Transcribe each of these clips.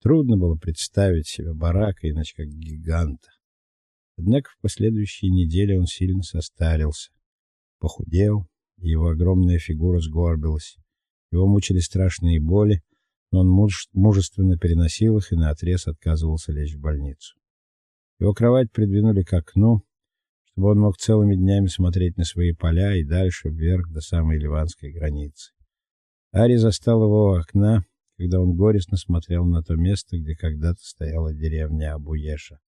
Трудно было представить себе барака иначе как гиганта. Однако в последующие недели он сильно состарился, похудел, и его огромная фигура сгорбилась. Его мучили страшные боли, но он мужественно переносил их и наотрез отказывался лечь в больницу. Его кровать придвинули к окну, чтобы он мог целыми днями смотреть на свои поля и дальше вверх до самой ливанской границы. Ари застал его у окна, когда он горестно смотрел на то место, где когда-то стояла деревня Абуеша.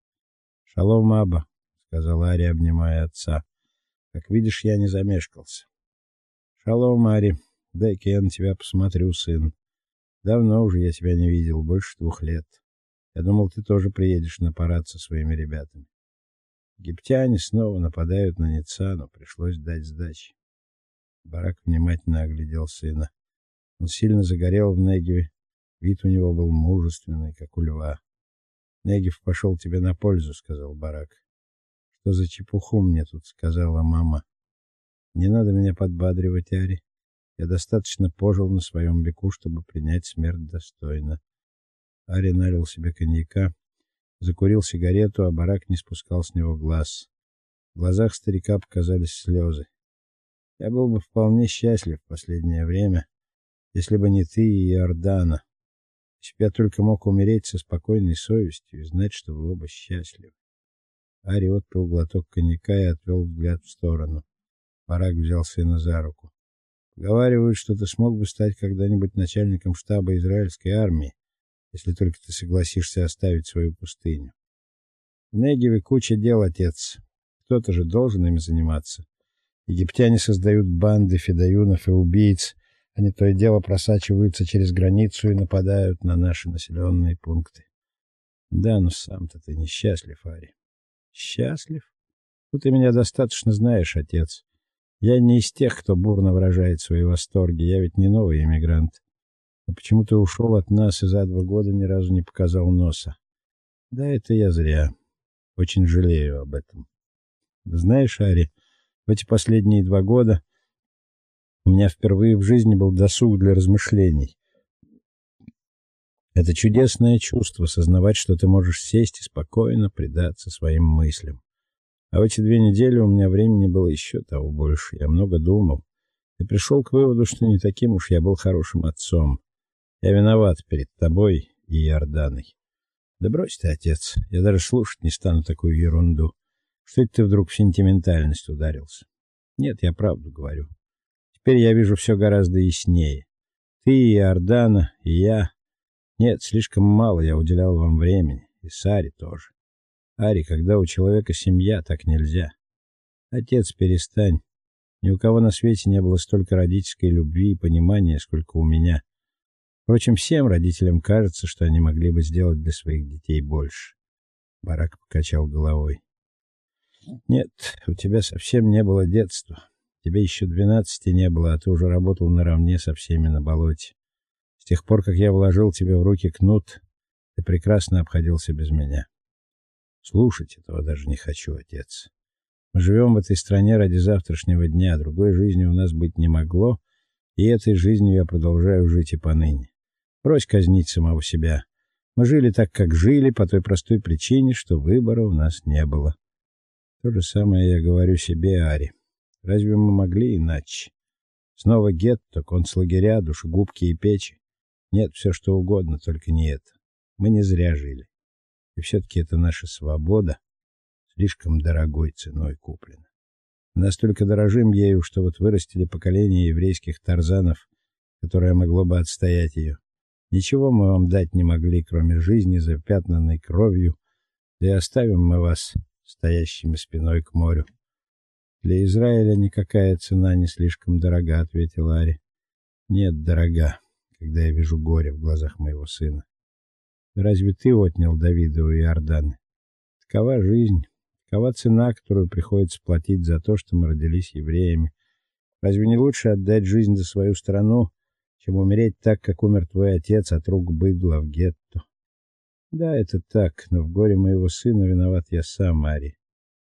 "Шалом, Аба", сказал Ари, обнимая отца. "Как видишь, я не замешкался". "Шалом, Ари. Дай-ка я на тебя посмотрю, сын. Давно уже я тебя не видел, больше двух лет. Я думал, ты тоже приедешь на парад со своими ребятами". Египтяне снова нападают на Ница, но пришлось дать сдачи. Барак внимательно оглядел сына. Он сильно загорел в Негеве. Вид у него был мужественный, как у льва. Негев пошел тебе на пользу, сказал Барак. Что за чепуху мне тут сказала мама? Не надо меня подбадривать, Ари. Я достаточно пожил на своем веку, чтобы принять смерть достойно. Ари налил себе коньяка, закурил сигарету, а Барак не спускал с него глаз. В глазах старика показались слезы. Я был бы вполне счастлив в последнее время, если бы не ты и Иордана. Если бы я только мог умереть со спокойной совестью и знать, что вы оба счастливы. Ари отпил глоток коньяка и отвел взгляд в сторону. Барак взял сына за руку. Говорят, что ты смог бы стать когда-нибудь начальником штаба израильской армии, если только ты согласишься оставить свою пустыню. В Негеве куча дел, отец. Кто-то же должен ими заниматься. Египтяне создают банды федаюнов и убийц, они то и дело просачиваются через границу и нападают на наши населенные пункты. Да, но сам-то ты несчастлив, Ари. Счастлив? Ну ты меня достаточно знаешь, отец. Я не из тех, кто бурно выражает свои восторги. Я ведь не новый эмигрант. Но почему ты ушел от нас и за два года ни разу не показал носа? Да это я зря. Очень жалею об этом. Знаешь, Ари, в эти последние два года у меня впервые в жизни был досуг для размышлений. Это чудесное чувство сознавать, что ты можешь сесть и спокойно предаться своим мыслям. А в эти две недели у меня времени было еще того больше. Я много думал и пришел к выводу, что не таким уж я был хорошим отцом. Я виноват перед тобой и Иорданой. Да брось ты, отец, я даже слушать не стану такую ерунду. Что это ты вдруг в сентиментальность ударился? Нет, я правду говорю. Теперь я вижу все гораздо яснее. Ты и Ордана, и я. Нет, слишком мало я уделял вам времени, и Саре тоже. Ари, когда у человека семья, так нельзя. Отец, перестань. Ни у кого на свете не было столько родительской любви и понимания, сколько у меня. Впрочем, всем родителям кажется, что они могли бы сделать для своих детей больше. Барак покачал головой. Нет, у тебя совсем не было детства. Тебе еще двенадцати не было, а ты уже работал наравне со всеми на болоте. С тех пор, как я вложил тебе в руки кнут, ты прекрасно обходился без меня. Слушать этого даже не хочу, отец. Мы живем в этой стране ради завтрашнего дня, другой жизни у нас быть не могло, и этой жизнью я продолжаю жить и поныне. Брось казнить самого себя. Мы жили так, как жили, по той простой причине, что выбора у нас не было. То же самое я говорю себе, Ари. Разве мы могли иначе? Снова гетто, концлагеря, душегубки и печи. Нет, все что угодно, только не это. Мы не зря жили. И все таки это наша свобода слишком дорогой ценой куплена. Мы настолько дорожим ею, что вот вырастили поколение еврейских тарзанов, которое могло бы отстоять ее. Ничего мы вам дать не могли, кроме жизни, запятнанной кровью, да и оставим мы вас стоящими спиной к морю. Для Израиля никакая цена не слишком дорога, ответил Ари. Нет, дорога, когда я вижу горе в глазах моего сына. Разве ты отнял Давида у Иорданы? Такова жизнь, такова цена, которую приходится платить за то, что мы родились евреями. Разве не лучше отдать жизнь за свою страну, чем умереть так, как умер твой отец от рук быдла в гетто? Да, это так, но в горе моего сына виноват я сам, Ари.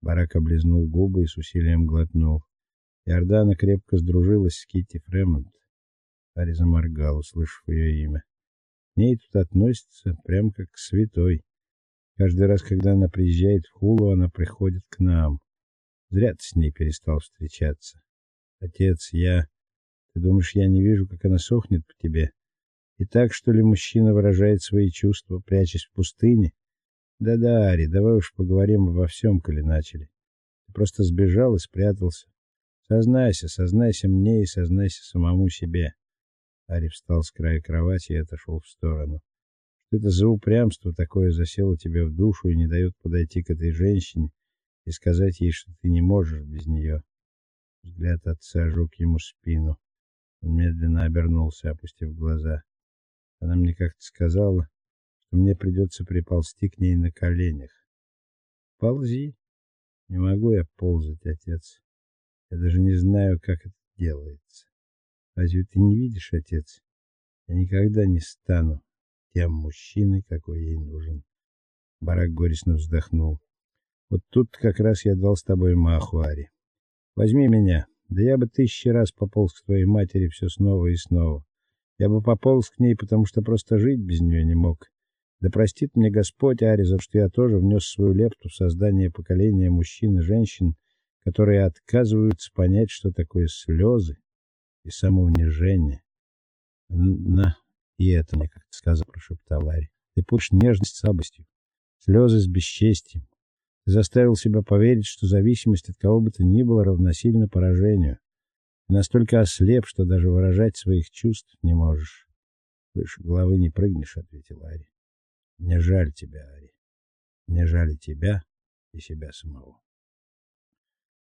Барак облизнул губы и с усилием глотнул. Иордана крепко сдружилась с Китти Фремонт. Ари заморгал, услышав ее имя. К ней тут относятся прям как к святой. Каждый раз, когда она приезжает в Хулу, она приходит к нам. Зря ты с ней перестал встречаться. Отец, я... Ты думаешь, я не вижу, как она сохнет по тебе? И так, что ли, мужчина выражает свои чувства, прячась в пустыне? Да-да, Ари, давай уж поговорим обо всем, коли начали. Ты просто сбежал и спрятался. Сознайся, сознайся мне и сознайся самому себе. Ари встал с края кровати и отошел в сторону. Что это за упрямство такое засело тебе в душу и не дает подойти к этой женщине и сказать ей, что ты не можешь без нее? Взгляд отца жег ему спину. Он медленно обернулся, опустив глаза. Она мне как-то сказала, мне придется приползти к ней на коленях. Ползи. Не могу я ползать, отец. Я даже не знаю, как это делается. Разве ты не видишь, отец? Я никогда не стану тем мужчиной, какой ей нужен. Барак горестно вздохнул. Вот тут как раз я дал с тобой маху, Ари. Возьми меня. Да я бы тысячи раз пополз к твоей матери все снова и снова. Я бы пополз к ней, потому что просто жить без нее не мог. Да простит мне Господь, Ари, за что я тоже внес свою лепту в создание поколения мужчин и женщин, которые отказываются понять, что такое слезы и самоунижение. На, и это мне как-то сказал, прошептал Ари. Ты путаешь нежность с слабостью, слезы с бесчестием. Ты заставил себя поверить, что зависимость от кого бы то ни было равносильна поражению. Ты настолько ослеп, что даже выражать своих чувств не можешь. Выше головы не прыгнешь, ответил Ари. Мне жаль тебя, Ари. Мне жаль тебя и себя самого.